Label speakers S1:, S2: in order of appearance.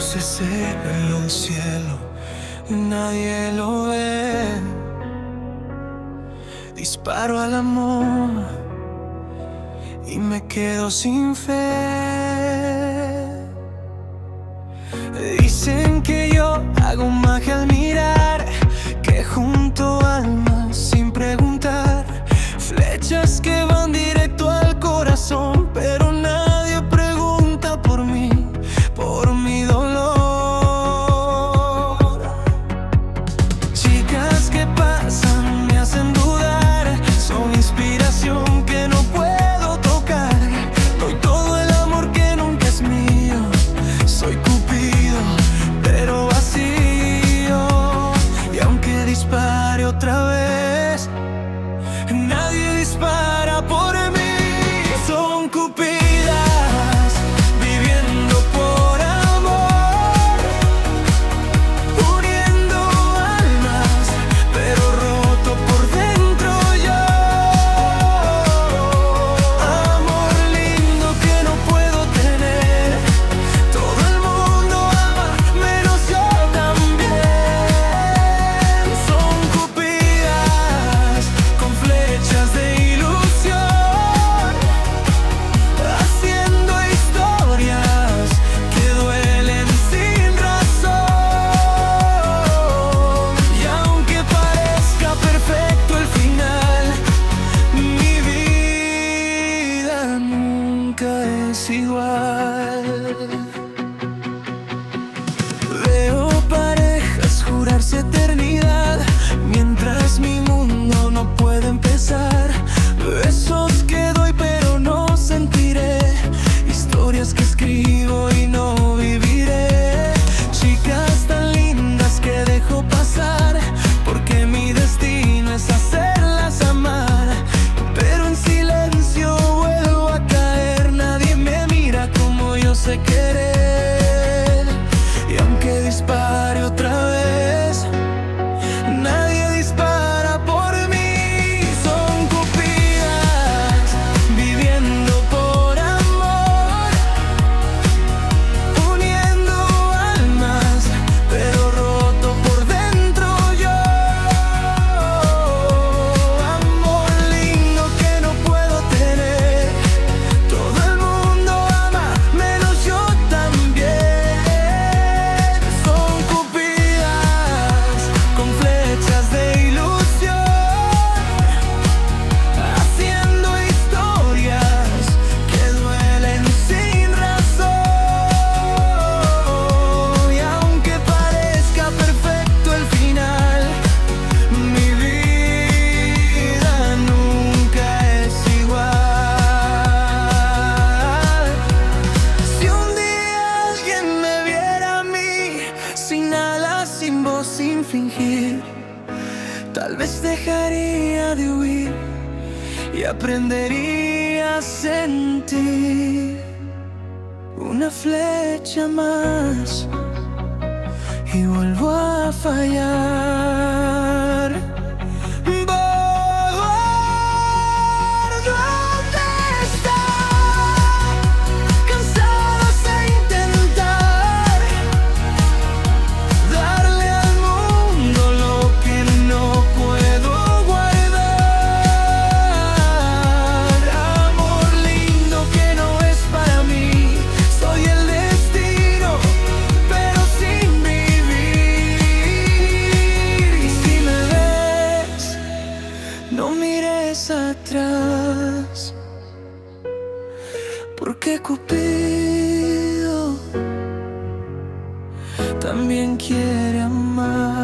S1: se en un cielo, nadie lo ve. Disparo al amor y me quedo sin fe. Nadie dispara por love. Tal vez dejaría de huir y aprendería a sentir una flecha más y vuelvo a fallar. Porque Cupido también quiere amar.